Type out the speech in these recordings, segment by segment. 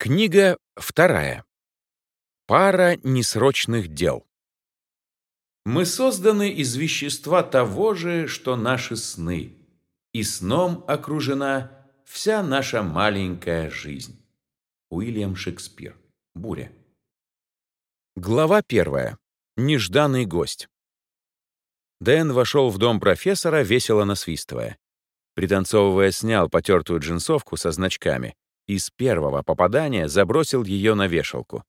Книга вторая. Пара несрочных дел. Мы созданы из вещества того же, что наши сны, и сном окружена вся наша маленькая жизнь. Уильям Шекспир. Буря. Глава первая. Нежданный гость. Дэн вошел в дом профессора, весело насвистывая. Пританцовывая, снял потертую джинсовку со значками и с первого попадания забросил ее на вешалку.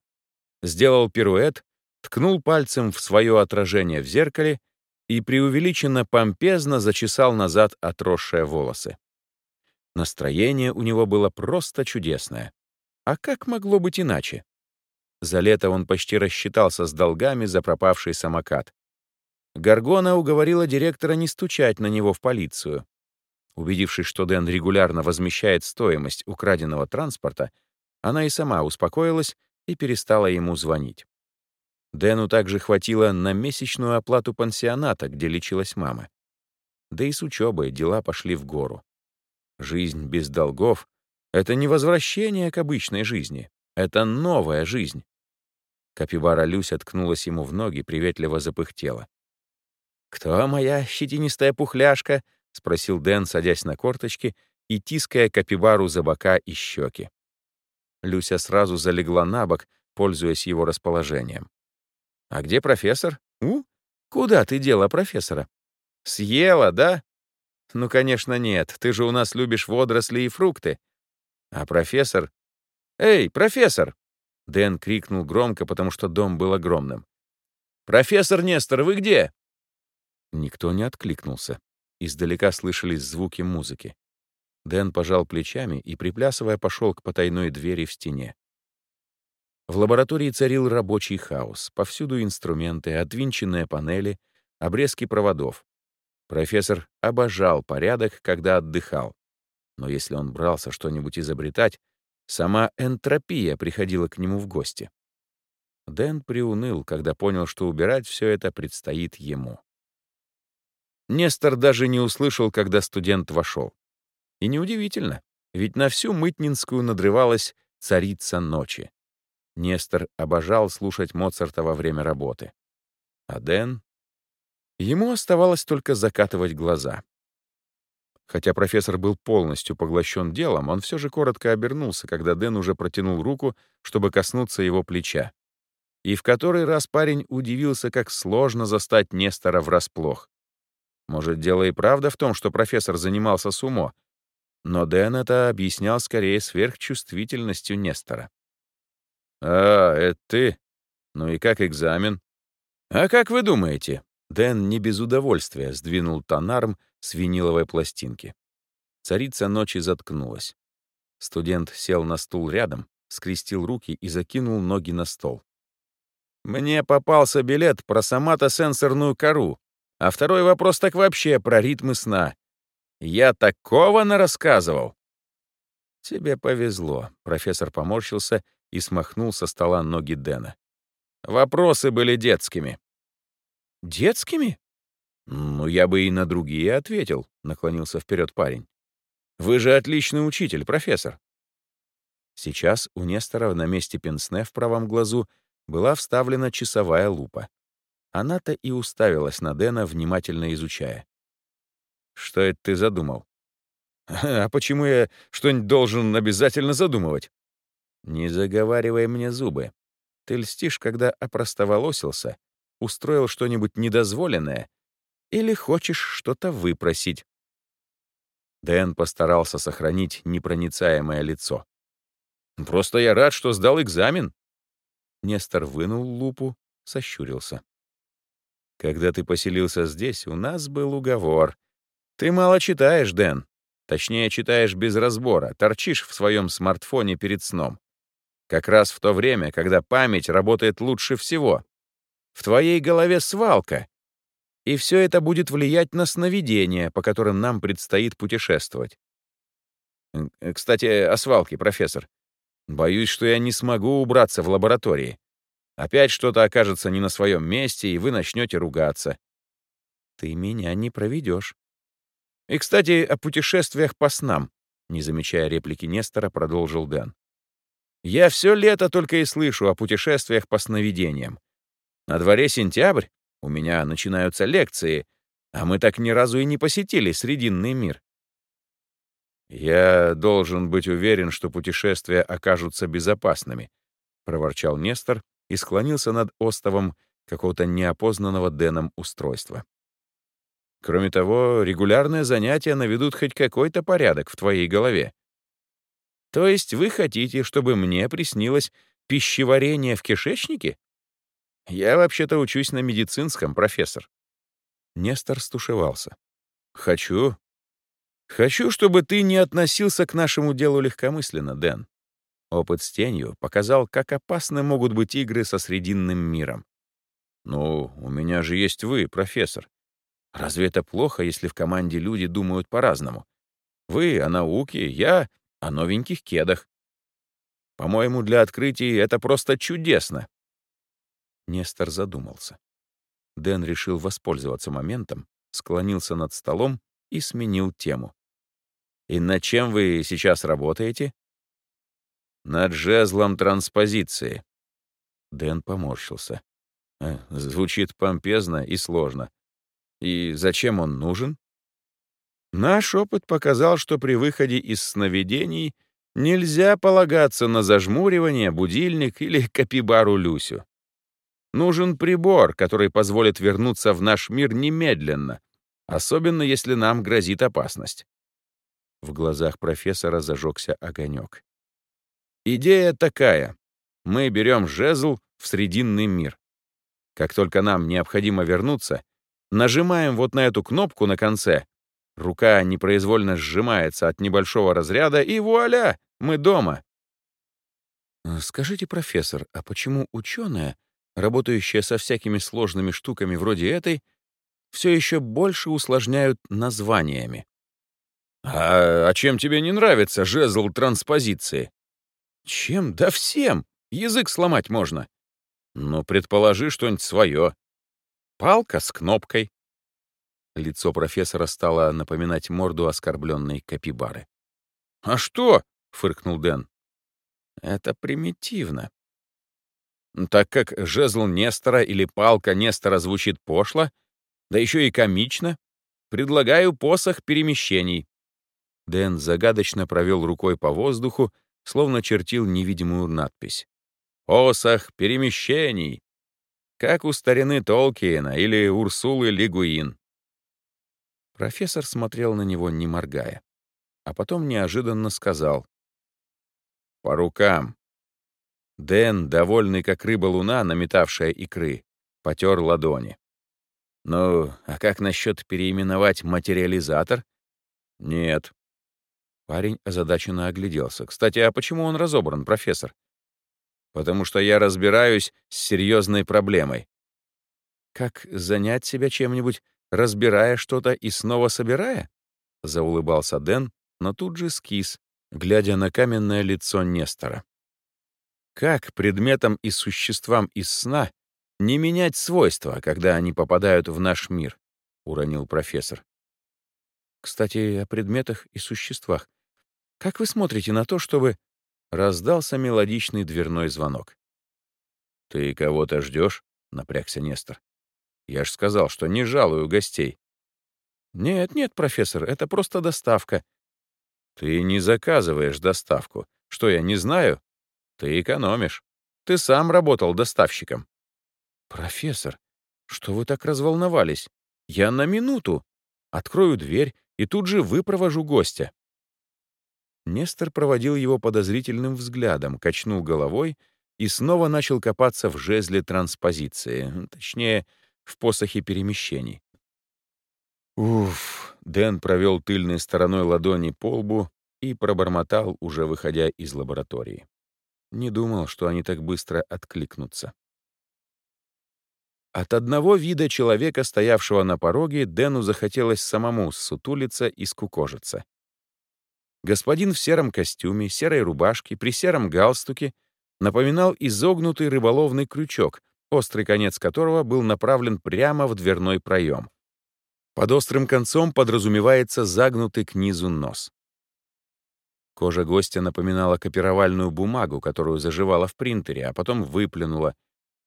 Сделал пируэт, ткнул пальцем в свое отражение в зеркале и преувеличенно помпезно зачесал назад отросшие волосы. Настроение у него было просто чудесное. А как могло быть иначе? За лето он почти рассчитался с долгами за пропавший самокат. Гаргона уговорила директора не стучать на него в полицию. Убедившись, что Дэн регулярно возмещает стоимость украденного транспорта, она и сама успокоилась и перестала ему звонить. Дэну также хватило на месячную оплату пансионата, где лечилась мама. Да и с учебой дела пошли в гору. Жизнь без долгов — это не возвращение к обычной жизни, это новая жизнь. Капибара Люся ткнулась ему в ноги, приветливо запыхтела. «Кто моя щетинистая пухляшка?» — спросил Дэн, садясь на корточки и тиская капибару за бока и щеки. Люся сразу залегла на бок, пользуясь его расположением. «А где профессор? У? Куда ты дела профессора? Съела, да? Ну, конечно, нет. Ты же у нас любишь водоросли и фрукты. А профессор? Эй, профессор!» Дэн крикнул громко, потому что дом был огромным. «Профессор Нестор, вы где?» Никто не откликнулся. Издалека слышались звуки музыки. Дэн пожал плечами и, приплясывая, пошел к потайной двери в стене. В лаборатории царил рабочий хаос. Повсюду инструменты, отвинченные панели, обрезки проводов. Профессор обожал порядок, когда отдыхал. Но если он брался что-нибудь изобретать, сама энтропия приходила к нему в гости. Дэн приуныл, когда понял, что убирать все это предстоит ему. Нестор даже не услышал, когда студент вошел. И неудивительно, ведь на всю Мытнинскую надрывалась «Царица ночи». Нестор обожал слушать Моцарта во время работы. А Дэн? Ему оставалось только закатывать глаза. Хотя профессор был полностью поглощен делом, он все же коротко обернулся, когда Дэн уже протянул руку, чтобы коснуться его плеча. И в который раз парень удивился, как сложно застать Нестора врасплох. Может, дело и правда в том, что профессор занимался сумо, но Дэн это объяснял скорее сверхчувствительностью Нестора. «А, это ты? Ну и как экзамен?» «А как вы думаете?» Дэн не без удовольствия сдвинул тонарм с виниловой пластинки. Царица ночи заткнулась. Студент сел на стул рядом, скрестил руки и закинул ноги на стол. «Мне попался билет про соматосенсорную кору. А второй вопрос так вообще про ритмы сна. Я такого нарассказывал. Тебе повезло. Профессор поморщился и смахнул со стола ноги Дэна. Вопросы были детскими. Детскими? Ну, я бы и на другие ответил, наклонился вперед парень. Вы же отличный учитель, профессор. Сейчас у Нестора на месте пенсне в правом глазу была вставлена часовая лупа. Она-то и уставилась на Дэна, внимательно изучая. «Что это ты задумал?» «А почему я что-нибудь должен обязательно задумывать?» «Не заговаривай мне зубы. Ты льстишь, когда опростоволосился, устроил что-нибудь недозволенное или хочешь что-то выпросить?» Дэн постарался сохранить непроницаемое лицо. «Просто я рад, что сдал экзамен». Нестор вынул лупу, сощурился. Когда ты поселился здесь, у нас был уговор. Ты мало читаешь, Дэн. Точнее, читаешь без разбора, торчишь в своем смартфоне перед сном. Как раз в то время, когда память работает лучше всего. В твоей голове свалка. И все это будет влиять на сновидения, по которым нам предстоит путешествовать. Кстати, о свалке, профессор. Боюсь, что я не смогу убраться в лаборатории. Опять что-то окажется не на своем месте, и вы начнете ругаться. Ты меня не проведешь. И, кстати, о путешествиях по снам, не замечая реплики Нестора, продолжил Дэн. Я все лето только и слышу о путешествиях по сновидениям. На дворе сентябрь, у меня начинаются лекции, а мы так ни разу и не посетили Срединный мир. «Я должен быть уверен, что путешествия окажутся безопасными», — проворчал Нестор и склонился над остовом какого-то неопознанного Дэном устройства. «Кроме того, регулярные занятия наведут хоть какой-то порядок в твоей голове. То есть вы хотите, чтобы мне приснилось пищеварение в кишечнике? Я вообще-то учусь на медицинском, профессор». Нестор стушевался. «Хочу. Хочу, чтобы ты не относился к нашему делу легкомысленно, Дэн. Опыт с тенью показал, как опасны могут быть игры со Срединным миром. Ну, у меня же есть вы, профессор. Разве это плохо, если в команде люди думают по-разному? Вы о науке, я о новеньких кедах. По-моему, для открытий это просто чудесно. Нестор задумался. Дэн решил воспользоваться моментом, склонился над столом и сменил тему. «И над чем вы сейчас работаете?» «Над жезлом транспозиции». Дэн поморщился. «Э, «Звучит помпезно и сложно. И зачем он нужен?» Наш опыт показал, что при выходе из сновидений нельзя полагаться на зажмуривание, будильник или капибару Люсю. Нужен прибор, который позволит вернуться в наш мир немедленно, особенно если нам грозит опасность. В глазах профессора зажегся огонек. Идея такая. Мы берем жезл в срединный мир. Как только нам необходимо вернуться, нажимаем вот на эту кнопку на конце, рука непроизвольно сжимается от небольшого разряда, и вуаля, мы дома. Скажите, профессор, а почему ученые работающие со всякими сложными штуками вроде этой, все еще больше усложняют названиями. «А, а чем тебе не нравится жезл транспозиции?» «Чем? Да всем! Язык сломать можно!» «Ну, предположи что-нибудь свое. Палка с кнопкой». Лицо профессора стало напоминать морду оскорбленной капибары. «А что?» — фыркнул Дэн. «Это примитивно. Так как жезл Нестора или палка Нестора звучит пошло, да еще и комично, предлагаю посох перемещений. Дэн загадочно провел рукой по воздуху, словно чертил невидимую надпись. «Посох перемещений!» Как у старины Толкиена или Урсулы Лигуин. Профессор смотрел на него, не моргая, а потом неожиданно сказал. «По рукам!» Дэн, довольный как рыба-луна, наметавшая икры, потер ладони. «Ну, а как насчет переименовать материализатор?» «Нет». Парень озадаченно огляделся. «Кстати, а почему он разобран, профессор?» «Потому что я разбираюсь с серьезной проблемой». «Как занять себя чем-нибудь, разбирая что-то и снова собирая?» — заулыбался Дэн, но тут же скис, глядя на каменное лицо Нестора. Как предметам и существам из сна не менять свойства, когда они попадают в наш мир? Уронил профессор. Кстати, о предметах и существах. Как вы смотрите на то, чтобы... Раздался мелодичный дверной звонок. «Ты кого-то ждешь?» — напрягся Нестор. «Я ж сказал, что не жалую гостей». «Нет, нет, профессор, это просто доставка». «Ты не заказываешь доставку. Что, я не знаю?» Ты экономишь. Ты сам работал доставщиком. Профессор, что вы так разволновались? Я на минуту. Открою дверь и тут же выпровожу гостя. Нестор проводил его подозрительным взглядом, качнул головой и снова начал копаться в жезле транспозиции, точнее, в посохе перемещений. Уф, Дэн провел тыльной стороной ладони по лбу и пробормотал, уже выходя из лаборатории. Не думал, что они так быстро откликнутся. От одного вида человека, стоявшего на пороге, Дэну захотелось самому сутулиться и скукожиться. Господин в сером костюме, серой рубашке, при сером галстуке напоминал изогнутый рыболовный крючок, острый конец которого был направлен прямо в дверной проем. Под острым концом подразумевается загнутый к низу нос. Кожа гостя напоминала копировальную бумагу, которую заживала в принтере, а потом выплюнула,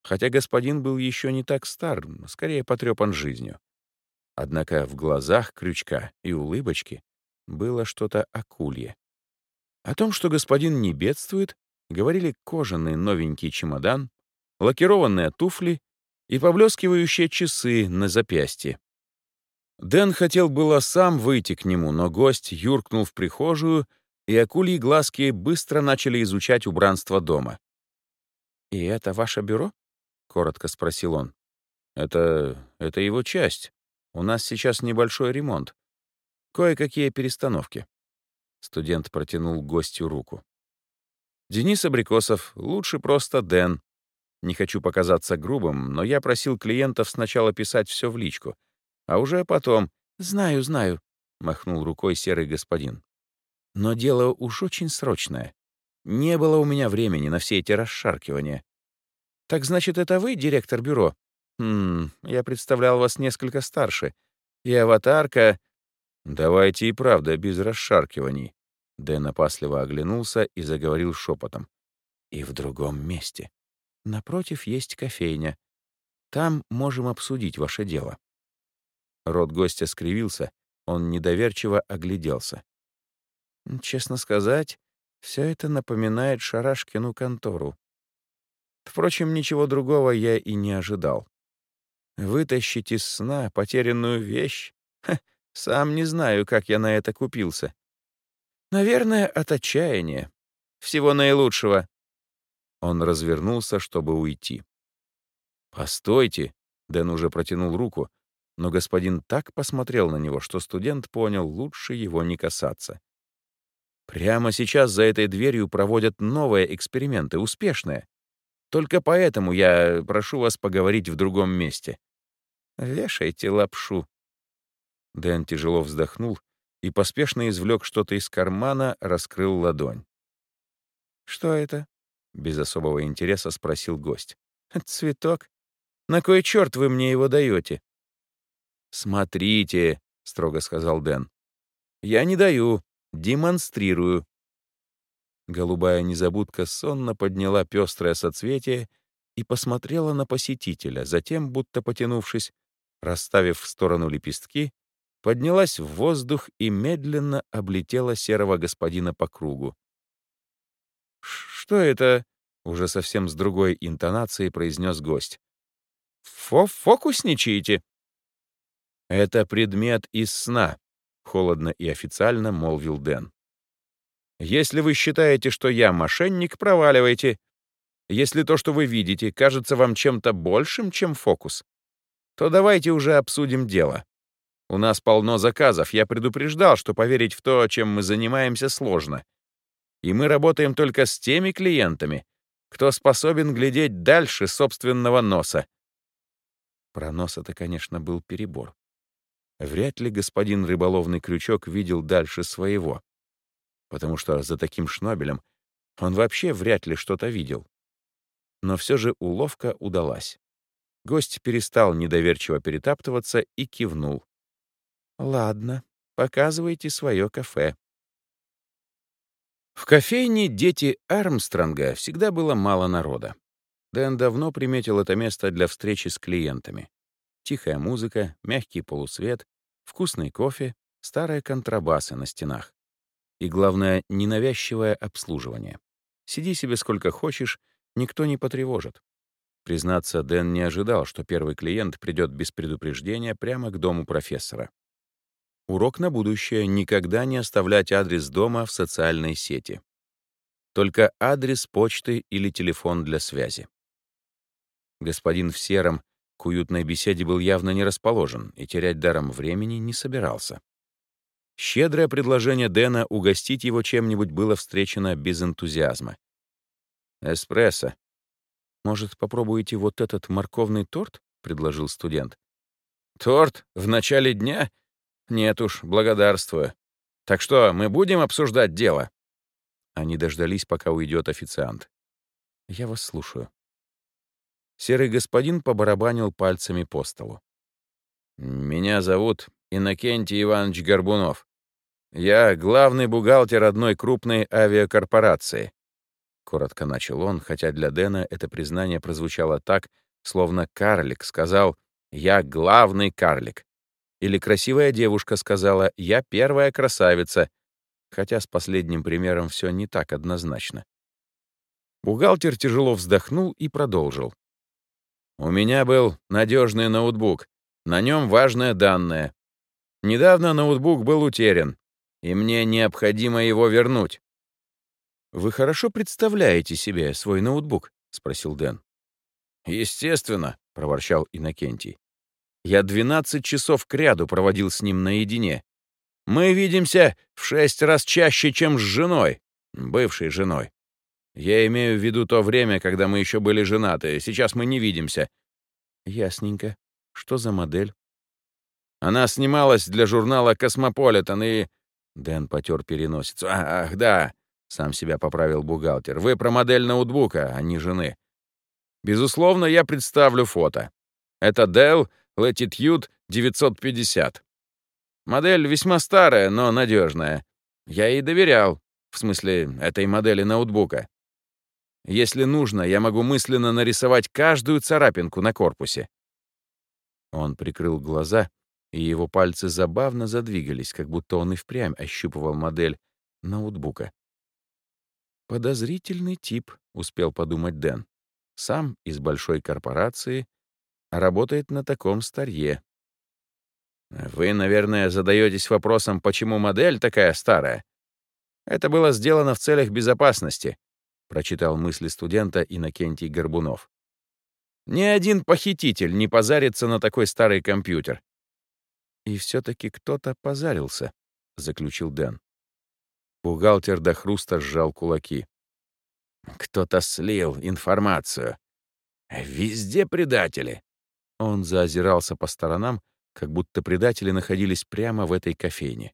хотя господин был еще не так стар, скорее потрепан жизнью. Однако в глазах крючка и улыбочки было что-то акулье. О том, что господин не бедствует, говорили кожаный новенький чемодан, лакированные туфли и поблескивающие часы на запястье. Дэн хотел было сам выйти к нему, но гость юркнул в прихожую, и акульи глазки быстро начали изучать убранство дома. «И это ваше бюро?» — коротко спросил он. «Это... это его часть. У нас сейчас небольшой ремонт. Кое-какие перестановки». Студент протянул гостю руку. «Денис Абрикосов, лучше просто Дэн. Не хочу показаться грубым, но я просил клиентов сначала писать все в личку, а уже потом «Знаю, знаю», — махнул рукой серый господин. «Но дело уж очень срочное. Не было у меня времени на все эти расшаркивания. Так значит, это вы, директор бюро? Хм, я представлял вас несколько старше. И аватарка... Давайте и правда, без расшаркиваний. Дэн опасливо оглянулся и заговорил шепотом. И в другом месте. Напротив есть кофейня. Там можем обсудить ваше дело. Рот гостя скривился, он недоверчиво огляделся. Честно сказать, все это напоминает Шарашкину контору. Впрочем, ничего другого я и не ожидал. Вытащить из сна потерянную вещь? Ха, сам не знаю, как я на это купился. Наверное, от отчаяния. Всего наилучшего. Он развернулся, чтобы уйти. «Постойте!» — Дэн уже протянул руку, но господин так посмотрел на него, что студент понял, лучше его не касаться. Прямо сейчас за этой дверью проводят новые эксперименты, успешные. Только поэтому я прошу вас поговорить в другом месте. Вешайте лапшу. Дэн тяжело вздохнул и поспешно извлек что-то из кармана, раскрыл ладонь. «Что это?» — без особого интереса спросил гость. «Цветок? На кой черт вы мне его даете?» «Смотрите», — строго сказал Дэн. «Я не даю, демонстрирую». Голубая незабудка сонно подняла пестрое соцветие и посмотрела на посетителя, затем, будто потянувшись, расставив в сторону лепестки, поднялась в воздух и медленно облетела серого господина по кругу. «Что это?» — уже совсем с другой интонацией произнес гость. «Фо «Фокусничаете?» «Это предмет из сна», — холодно и официально молвил Дэн. «Если вы считаете, что я мошенник, проваливайте. Если то, что вы видите, кажется вам чем-то большим, чем фокус, то давайте уже обсудим дело. У нас полно заказов, я предупреждал, что поверить в то, чем мы занимаемся, сложно. И мы работаем только с теми клиентами, кто способен глядеть дальше собственного носа. Про нос это, конечно, был перебор. Вряд ли господин рыболовный крючок видел дальше своего, потому что за таким шнобелем он вообще вряд ли что-то видел. Но все же уловка удалась. Гость перестал недоверчиво перетаптываться и кивнул. «Ладно, показывайте свое кафе». В кофейне «Дети Армстронга» всегда было мало народа. Дэн давно приметил это место для встречи с клиентами. Тихая музыка, мягкий полусвет, вкусный кофе, старые контрабасы на стенах. И, главное, ненавязчивое обслуживание. Сиди себе сколько хочешь, никто не потревожит. Признаться, Дэн не ожидал, что первый клиент придет без предупреждения прямо к дому профессора. Урок на будущее — никогда не оставлять адрес дома в социальной сети. Только адрес почты или телефон для связи. Господин в сером к уютной беседе был явно не расположен и терять даром времени не собирался. Щедрое предложение Дэна угостить его чем-нибудь было встречено без энтузиазма. «Эспрессо. Может, попробуете вот этот морковный торт?» — предложил студент. «Торт? В начале дня? Нет уж, благодарствую. Так что, мы будем обсуждать дело?» Они дождались, пока уйдет официант. «Я вас слушаю». Серый господин побарабанил пальцами по столу. «Меня зовут Иннокентий Иванович Горбунов. Я главный бухгалтер одной крупной авиакорпорации. Коротко начал он, хотя для Дэна это признание прозвучало так, словно карлик сказал «Я главный карлик». Или красивая девушка сказала «Я первая красавица», хотя с последним примером все не так однозначно. Бухгалтер тяжело вздохнул и продолжил. «У меня был надежный ноутбук. На нем важное данное. Недавно ноутбук был утерян, и мне необходимо его вернуть». «Вы хорошо представляете себе свой ноутбук?» — спросил Дэн. «Естественно», — проворчал Иннокентий. «Я 12 часов кряду проводил с ним наедине. Мы видимся в шесть раз чаще, чем с женой, бывшей женой. Я имею в виду то время, когда мы еще были женаты. Сейчас мы не видимся. Ясненько. Что за модель? Она снималась для журнала «Космополитен» и... Дэн потер переносицу. А, «Ах, да!» — сам себя поправил бухгалтер. «Вы про модель ноутбука, а не жены. Безусловно, я представлю фото. Это Dell Latitude 950. Модель весьма старая, но надежная. Я ей доверял, в смысле этой модели ноутбука. Если нужно, я могу мысленно нарисовать каждую царапинку на корпусе. Он прикрыл глаза, и его пальцы забавно задвигались, как будто он и впрямь ощупывал модель ноутбука. «Подозрительный тип», — успел подумать Дэн. «Сам из большой корпорации, работает на таком старье». «Вы, наверное, задаетесь вопросом, почему модель такая старая?» Это было сделано в целях безопасности, прочитал мысли студента Иннокентий Горбунов. Ни один похититель не позарится на такой старый компьютер. И все-таки кто-то позарился, заключил Дэн. Бухгалтер до хруста сжал кулаки. Кто-то слил информацию. Везде предатели. Он заозирался по сторонам, как будто предатели находились прямо в этой кофейне.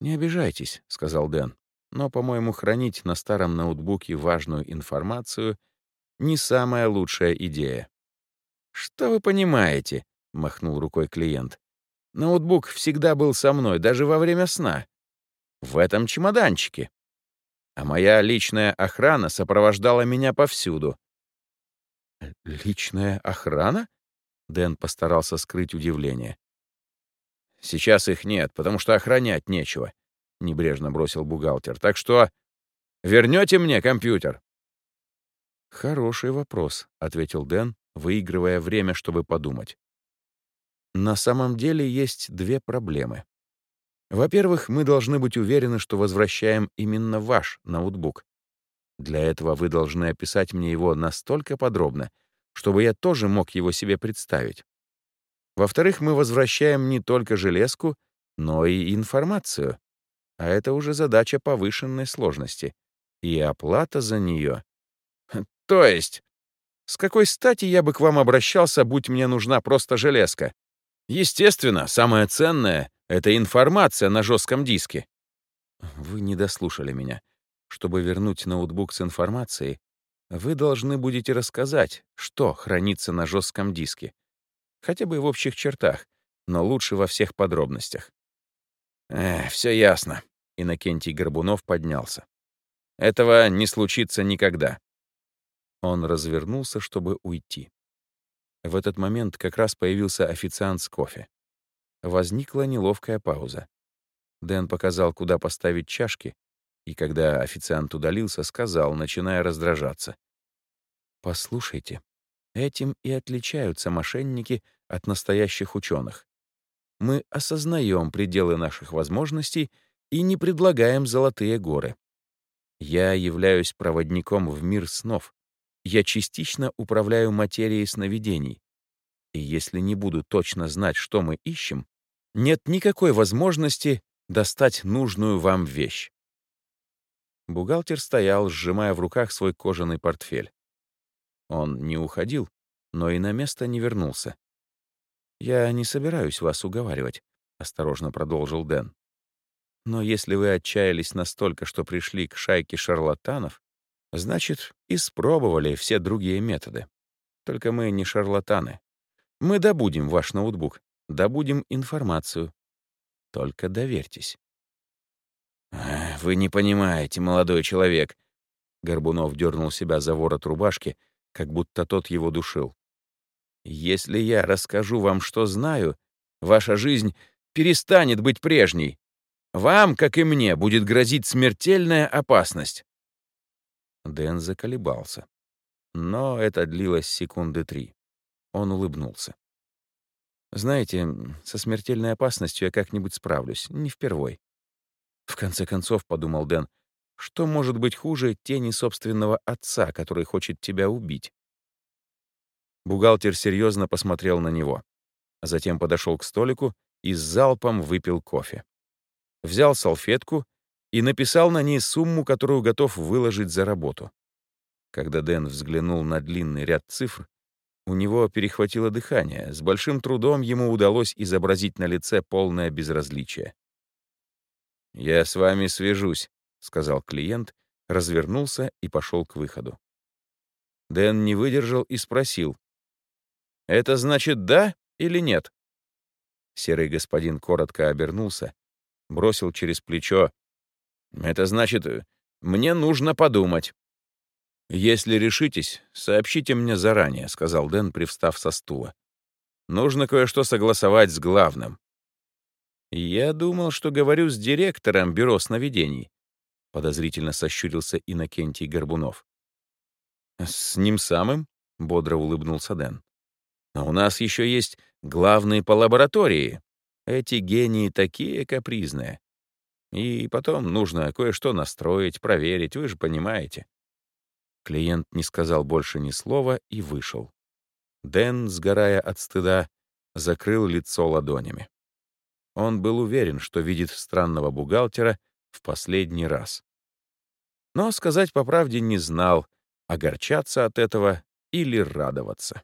«Не обижайтесь», — сказал Дэн но, по-моему, хранить на старом ноутбуке важную информацию — не самая лучшая идея. «Что вы понимаете?» — махнул рукой клиент. «Ноутбук всегда был со мной, даже во время сна. В этом чемоданчике. А моя личная охрана сопровождала меня повсюду». «Личная охрана?» — Дэн постарался скрыть удивление. «Сейчас их нет, потому что охранять нечего. — небрежно бросил бухгалтер. «Так что вернете мне компьютер?» «Хороший вопрос», — ответил Дэн, выигрывая время, чтобы подумать. «На самом деле есть две проблемы. Во-первых, мы должны быть уверены, что возвращаем именно ваш ноутбук. Для этого вы должны описать мне его настолько подробно, чтобы я тоже мог его себе представить. Во-вторых, мы возвращаем не только железку, но и информацию а это уже задача повышенной сложности. И оплата за нее. То есть, с какой стати я бы к вам обращался, будь мне нужна просто железка? Естественно, самое ценное — это информация на жестком диске. Вы не дослушали меня. Чтобы вернуть ноутбук с информацией, вы должны будете рассказать, что хранится на жестком диске. Хотя бы в общих чертах, но лучше во всех подробностях. Эх, все ясно. Иннокентий Горбунов поднялся. Этого не случится никогда. Он развернулся, чтобы уйти. В этот момент как раз появился официант с кофе. Возникла неловкая пауза. Дэн показал, куда поставить чашки, и когда официант удалился, сказал, начиная раздражаться. «Послушайте, этим и отличаются мошенники от настоящих ученых. Мы осознаем пределы наших возможностей и не предлагаем золотые горы. Я являюсь проводником в мир снов. Я частично управляю материей сновидений. И если не буду точно знать, что мы ищем, нет никакой возможности достать нужную вам вещь. Бухгалтер стоял, сжимая в руках свой кожаный портфель. Он не уходил, но и на место не вернулся. «Я не собираюсь вас уговаривать», — осторожно продолжил Дэн. «Но если вы отчаялись настолько, что пришли к шайке шарлатанов, значит, испробовали все другие методы. Только мы не шарлатаны. Мы добудем ваш ноутбук, добудем информацию. Только доверьтесь». «Вы не понимаете, молодой человек». Горбунов дернул себя за ворот рубашки, как будто тот его душил. «Если я расскажу вам, что знаю, ваша жизнь перестанет быть прежней. Вам, как и мне, будет грозить смертельная опасность». Дэн заколебался. Но это длилось секунды три. Он улыбнулся. «Знаете, со смертельной опасностью я как-нибудь справлюсь, не впервой. В конце концов, — подумал Дэн, — что может быть хуже тени собственного отца, который хочет тебя убить? Бухгалтер серьезно посмотрел на него, а затем подошел к столику и с залпом выпил кофе. Взял салфетку и написал на ней сумму, которую готов выложить за работу. Когда Дэн взглянул на длинный ряд цифр, у него перехватило дыхание. С большим трудом ему удалось изобразить на лице полное безразличие. «Я с вами свяжусь», — сказал клиент, развернулся и пошел к выходу. Дэн не выдержал и спросил. «Это значит да или нет?» Серый господин коротко обернулся, бросил через плечо. «Это значит, мне нужно подумать». «Если решитесь, сообщите мне заранее», — сказал Дэн, привстав со стула. «Нужно кое-что согласовать с главным». «Я думал, что говорю с директором бюро сновидений», — подозрительно сощурился Иннокентий Горбунов. «С ним самым?» — бодро улыбнулся Дэн. «Но у нас еще есть главные по лаборатории. Эти гении такие капризные. И потом нужно кое-что настроить, проверить, вы же понимаете». Клиент не сказал больше ни слова и вышел. Дэн, сгорая от стыда, закрыл лицо ладонями. Он был уверен, что видит странного бухгалтера в последний раз. Но сказать по правде не знал, огорчаться от этого или радоваться.